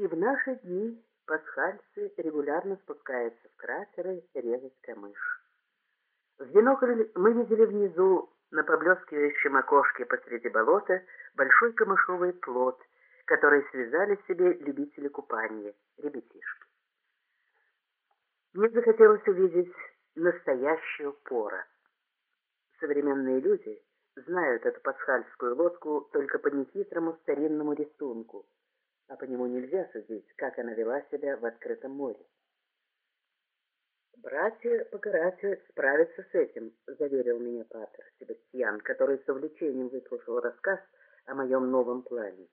И в наши дни пасхальцы регулярно спускаются в кратеры резать камыш. В бинокль мы видели внизу на поблескивающем окошке посреди болота большой камышовый плод, который связали себе любители купания, ребятишки. Мне захотелось увидеть настоящую пора. Современные люди знают эту пасхальскую лодку только по нехитрому старинному рисунку, а по нему нельзя судить, как она вела себя в открытом море. «Братья по карате справятся с этим», — заверил меня Патер Себастьян, который с увлечением выслушал рассказ о моем новом плане.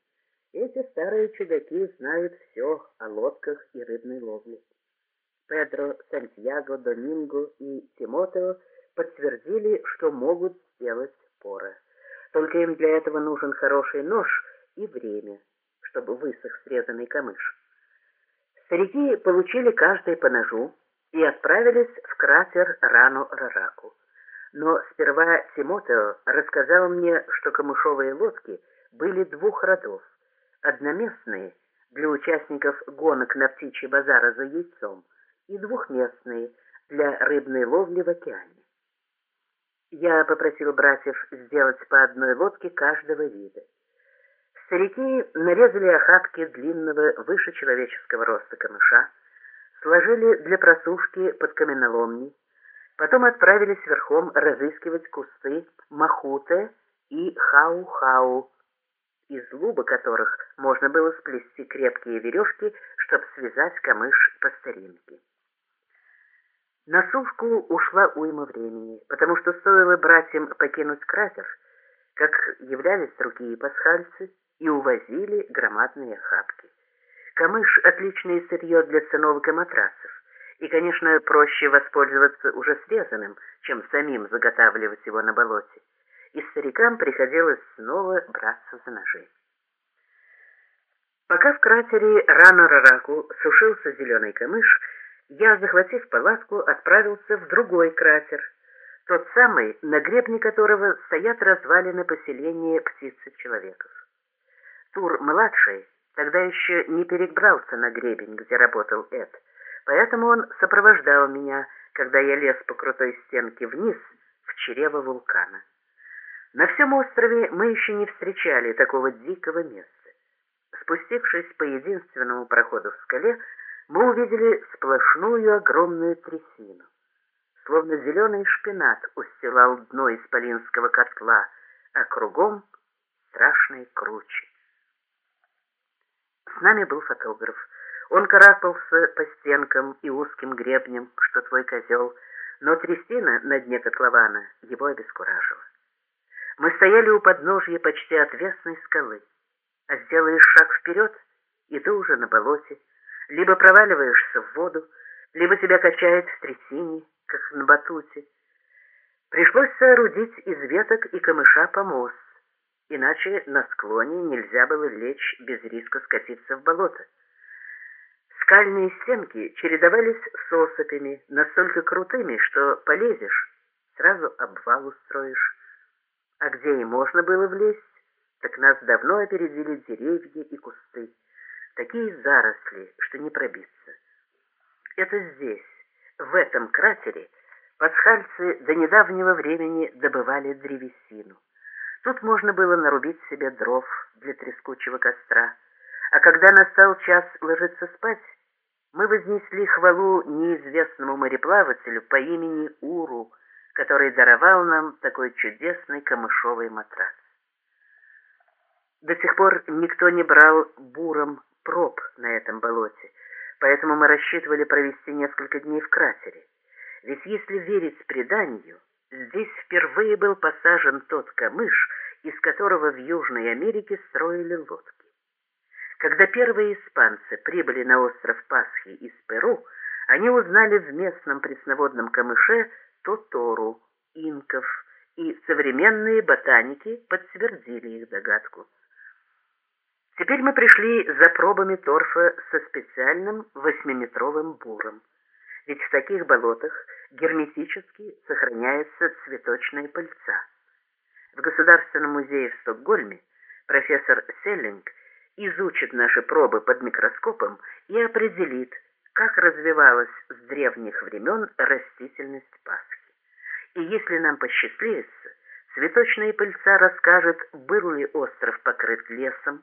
«Эти старые чудаки знают все о лодках и рыбной ловле». Педро, Сантьяго, Доминго и Тимотео подтвердили, что могут сделать поры. Только им для этого нужен хороший нож и время, чтобы высох срезанный камыш. Старики получили каждый по ножу и отправились в кратер Рану-Рараку. Но сперва Тимотео рассказал мне, что камышовые лодки были двух родов. Одноместные для участников гонок на птичьи базара за яйцом – и двухместные для рыбной ловли в океане. Я попросил братьев сделать по одной лодке каждого вида. Старики нарезали охапки длинного выше человеческого роста камыша, сложили для просушки под каменоломней, потом отправились верхом разыскивать кусты махуте и хау-хау, из луба которых можно было сплести крепкие веревки, чтобы связать камыш по старинке. На сушку ушла уйма времени, потому что стоило братьям покинуть кратер, как являлись другие пасхальцы и увозили громадные охапки. Камыш — отличное сырье для циновок и матрасов, и, конечно, проще воспользоваться уже срезанным, чем самим заготавливать его на болоте. И старикам приходилось снова браться за ножи. Пока в кратере Рано-Рараку сушился зеленый камыш, я, захватив палатку, отправился в другой кратер, тот самый, на гребне которого стоят развалины поселения птицы-человеков. Тур-младший тогда еще не перебрался на гребень, где работал Эд, поэтому он сопровождал меня, когда я лез по крутой стенке вниз, в чрево вулкана. На всем острове мы еще не встречали такого дикого места. Спустившись по единственному проходу в скале, мы увидели сплошную огромную трясину. Словно зеленый шпинат устилал дно исполинского котла, а кругом страшные кручи. С нами был фотограф. Он карабкался по стенкам и узким гребням, что твой козел, но трясина на дне котлована его обескуражила. Мы стояли у подножья почти отвесной скалы, а сделаешь шаг вперед, и ты уже на болоте, либо проваливаешься в воду, либо тебя качает в трясине, как на батуте. Пришлось соорудить из веток и камыша помост, иначе на склоне нельзя было лечь без риска скатиться в болото. Скальные стенки чередовались с осыпями, настолько крутыми, что полезешь, сразу обвал устроишь. А где и можно было влезть, так нас давно опередили деревья и кусты такие заросли, что не пробиться. Это здесь, в этом кратере, пасхальцы до недавнего времени добывали древесину. Тут можно было нарубить себе дров для трескучего костра, а когда настал час ложиться спать, мы вознесли хвалу неизвестному мореплавателю по имени Уру, который даровал нам такой чудесный камышовый матрас. До сих пор никто не брал буром проб на этом болоте, поэтому мы рассчитывали провести несколько дней в кратере. Ведь если верить преданию, здесь впервые был посажен тот камыш, из которого в Южной Америке строили лодки. Когда первые испанцы прибыли на остров Пасхи из Перу, они узнали в местном пресноводном камыше Тотору, инков, и современные ботаники подтвердили их догадку. Теперь мы пришли за пробами торфа со специальным восьмиметровым буром. Ведь в таких болотах герметически сохраняются цветочные пыльца. В Государственном музее в Стокгольме профессор Селлинг изучит наши пробы под микроскопом и определит, как развивалась с древних времен растительность Пасхи. И если нам посчастливится, цветочная пыльца расскажет, был ли остров покрыт лесом,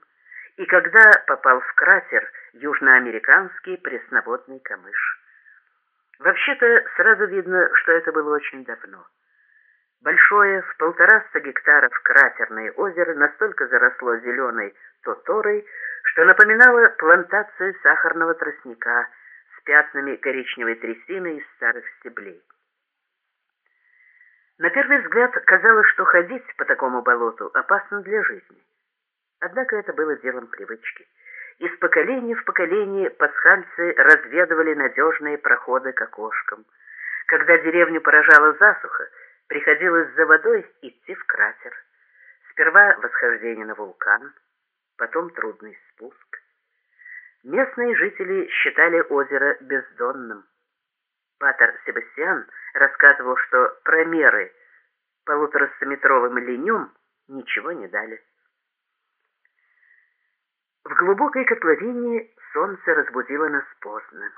и когда попал в кратер южноамериканский пресноводный камыш. Вообще-то сразу видно, что это было очень давно. Большое в полтораста гектаров кратерное озеро настолько заросло зеленой тоторой, что напоминало плантацию сахарного тростника с пятнами коричневой трясины из старых стеблей. На первый взгляд казалось, что ходить по такому болоту опасно для жизни. Однако это было делом привычки. Из поколения в поколение пасхальцы разведывали надежные проходы к окошкам. Когда деревню поражала засуха, приходилось за водой идти в кратер. Сперва восхождение на вулкан, потом трудный спуск. Местные жители считали озеро бездонным. Патер Себастьян рассказывал, что промеры полуторастометровым ленем ничего не дали. В глубокой котловине солнце разбудило нас поздно.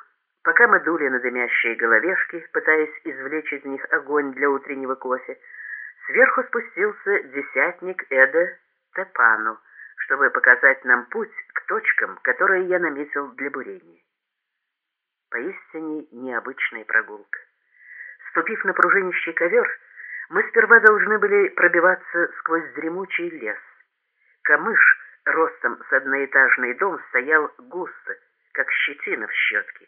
Пока мы дули на дымящие головешки, пытаясь извлечь из них огонь для утреннего кофе, сверху спустился десятник Эда Тепану, чтобы показать нам путь к точкам, которые я наметил для бурения. Поистине необычная прогулка. Ступив на пружинищий ковер, мы сперва должны были пробиваться сквозь дремучий лес. Камыш ростом с одноэтажный дом стоял густо, как щетина в щетке.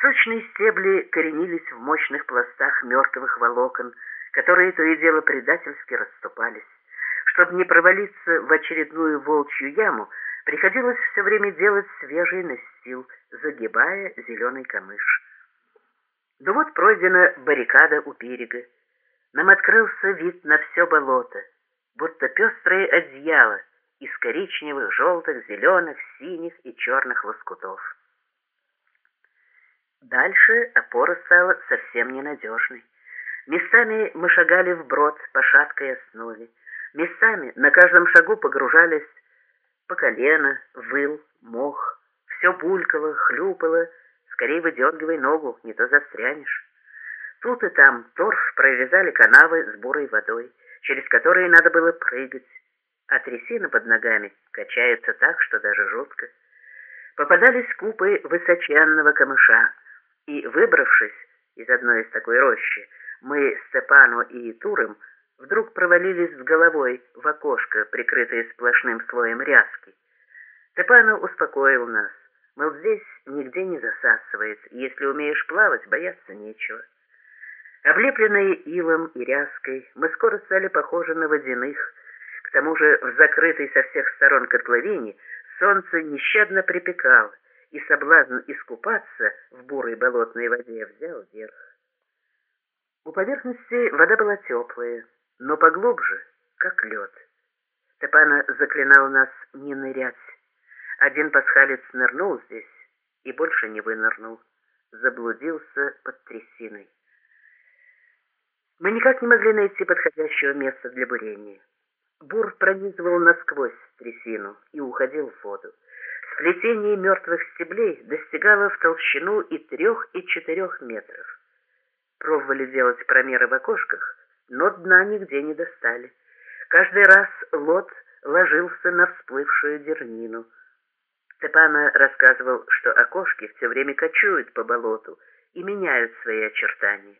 Сочные стебли коренились в мощных пластах мертвых волокон, которые то и дело предательски расступались. Чтобы не провалиться в очередную волчью яму, приходилось все время делать свежий настил, загибая зеленый камыш. Да вот пройдена баррикада у берега. Нам открылся вид на все болото, будто пестрое одеяло из коричневых, желтых, зеленых, синих и черных лоскутов. Дальше опора стала совсем ненадежной. Местами мы шагали вброд по шаткой основе. Местами на каждом шагу погружались по колено, выл, мох. Все булькало, хлюпало. Скорее выдергивай ногу, не то застрянешь. Тут и там торф прорезали канавы с бурой водой, через которые надо было прыгать, а трясина под ногами качается так, что даже жутко. Попадались купы высоченного камыша, и, выбравшись из одной из такой рощи, мы с Степану и Туром вдруг провалились с головой в окошко, прикрытое сплошным слоем ряски. Степану успокоил нас, мол, здесь нигде не засасывается, если умеешь плавать, бояться нечего. Облепленные илом и ряской, мы скоро стали похожи на водяных, к тому же в закрытой со всех сторон котловине солнце нещадно припекало, и соблазн искупаться в бурой болотной воде взял верх. У поверхности вода была теплая, но поглубже, как лед. Степана заклинал нас не нырять. Один пасхалец нырнул здесь и больше не вынырнул, заблудился под трясиной. Мы никак не могли найти подходящего места для бурения. Бур пронизывал насквозь трясину и уходил в воду. Сплетение мертвых стеблей достигало в толщину и трех, и четырех метров. Пробовали делать промеры в окошках, но дна нигде не достали. Каждый раз лот ложился на всплывшую дернину. Степана рассказывал, что окошки все время кочуют по болоту и меняют свои очертания.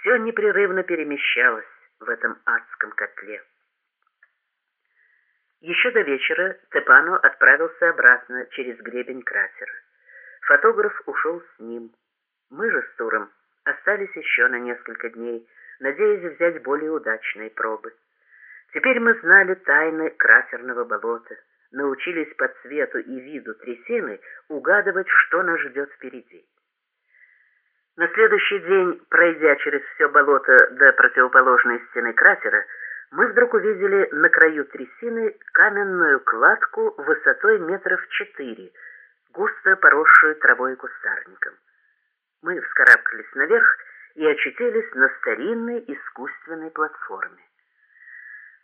Все непрерывно перемещалось в этом адском котле. Еще до вечера Тепано отправился обратно через гребень кратера. Фотограф ушел с ним. Мы же с Туром остались еще на несколько дней, надеясь взять более удачные пробы. Теперь мы знали тайны кратерного болота, научились по цвету и виду трясины угадывать, что нас ждет впереди. На следующий день, пройдя через все болото до противоположной стены кратера, мы вдруг увидели на краю трясины каменную кладку высотой метров четыре, густо поросшую травой и кустарником. Мы вскарабкались наверх и очутились на старинной искусственной платформе.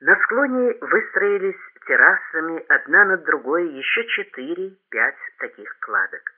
На склоне выстроились террасами одна над другой еще четыре-пять таких кладок.